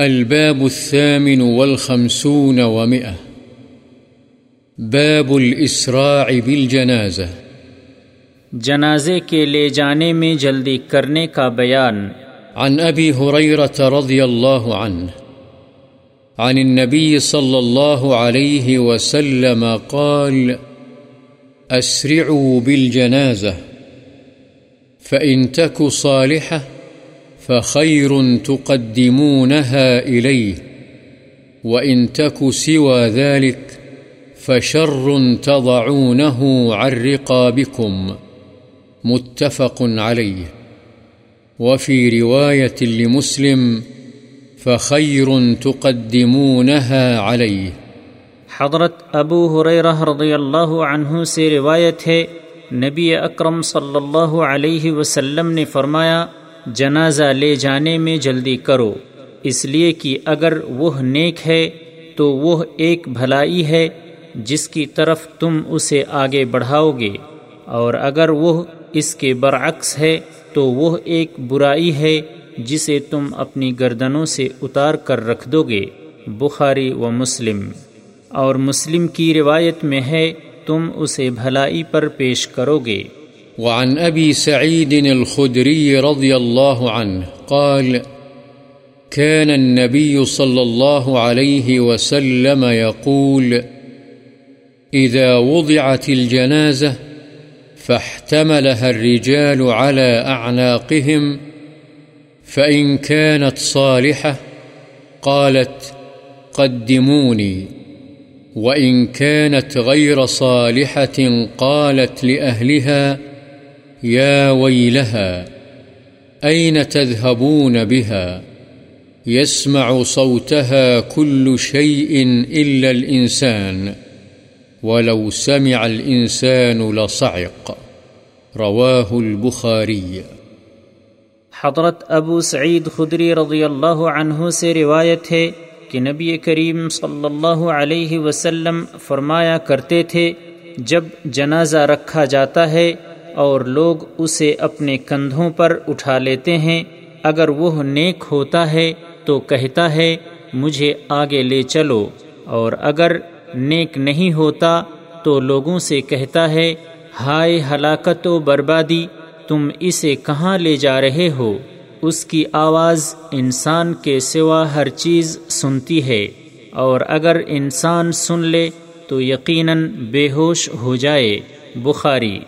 الباب الثامن والخمسون ومئة. باب الإسراع بالجنازة. جنازے کے لے جانے میں جلدی کرنے کا بیان. عن أبي هريرة رضي الله عنه عن النبي صلى الله عليه وسلم قال أسرعوا بالجنازة. فإن تك صالحة فخير تقدمونها إليه، وإن تك سوى ذلك فشر تضعونه عن رقابكم، متفق عليه. وفي رواية لمسلم فخير تقدمونها عليه. حضرت ابو حریرہ رضی اللہ عنہ سے روایت ہے، نبی اکرم صلی اللہ علیہ وسلم نے فرمایا جنازہ لے جانے میں جلدی کرو۔ اس لیے کہ اگر وہ نیک ہے تو وہ ایک بھلائی ہے جس کی طرف تم اسے آگے بڑھاؤ گے۔ اور اگر وہ اس کے برعکس ہے تو وہ ایک برائی ہے جسے تم اپنی گردنوں سے اتار کر رکھ دو گے۔ بخاری و مسلم۔ اور مسلم کی روایت میں ہے تم اسے بھلائی پر پیش کرو گے۔ وعن أبي سعيد الخدري رضي الله عنه قال، كان النبي صلى الله عليه وسلم يقول، إذا وضعت الجنازة فاحتملها الرجال على أعناقهم، فإن كانت صالحة قالت، قدموني، وإن كانت غير صالحة قالت لأهلها يا ويلها، أين تذهبون بها؟ يسمع صوتها كل شيء إلا الإنسان، ولو سمع الإنسان لصعق۔ رواه البخاري۔ حضرت ابو سعید خدری رضی اللہ عنہ سے روایت ہے کہ نبی کریم صلی اللہ علیہ وسلم فرمایا کرتے تھے، جب جنازہ رکھا جاتا ہے اور لوگ اسے اپنے کندھوں پر اٹھا لیتے ہیں۔ اگر وہ نیک ہوتا ہے تو کہتا ہے، مجھے آگے لے چلو۔ اور اگر نیک نہیں ہوتا تو لوگوں سے کہتا ہے، ہائے ہلاکت و بربادی، تم اسے کہاں لے جا رہے ہو؟ اس کی آواز انسان کے سوا ہر چیز سنتی ہے۔ اور اگر انسان سن لے تو یقیناً بے ہوش ہو جائے۔ بخاری